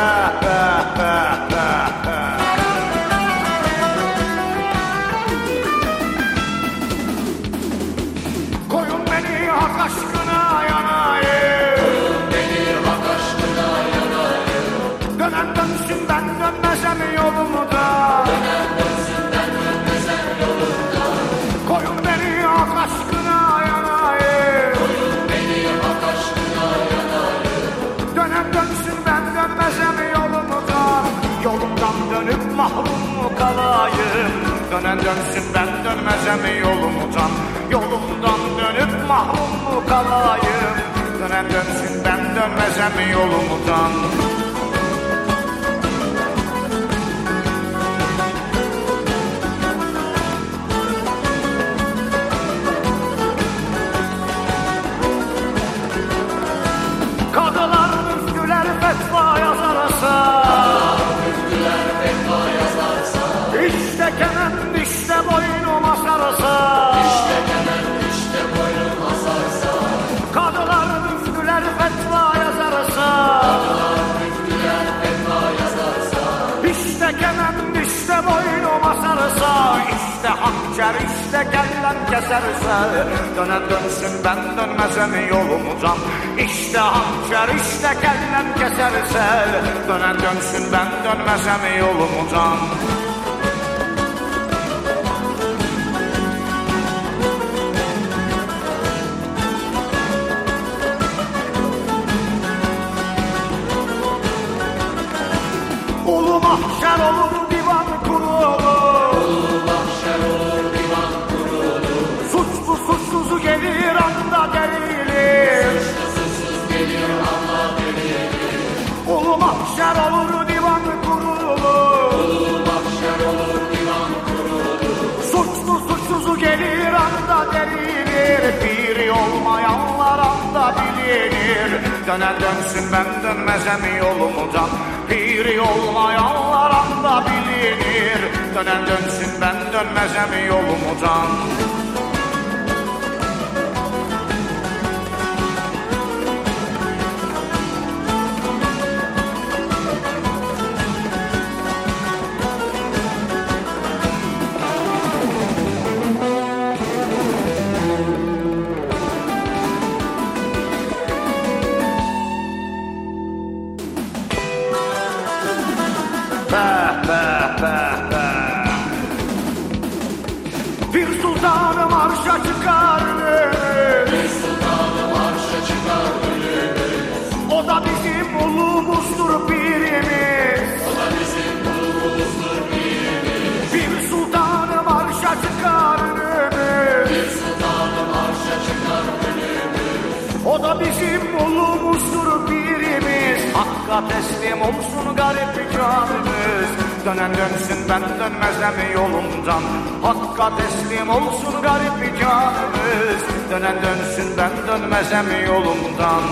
Ah. Kalayım. Dönen dönsün ben dönmezem yolumdan Yolumdan dönüp mahrum mu kalayım? Dönen dönsün ben dönmezem yolumdan İşte hançer işte kellem keserse Dönen dönsün ben dönmezem yolumdan İşte hançer işte kellem keserse Dönen dönsün ben dönmezem yolumdan Dönen dönsün ben dönmezem yolumdan Piri olmayanlar anda bilinir. Dönen dönsün ben dönmezem yolumdan da bizim ulumuzdur birimiz. Hakka teslim olsun garip canımız. Dönen dönsün ben dönmezem yolumdan. Hakka teslim olsun garip canımız. Dönen dönsün ben dönmezem yolumdan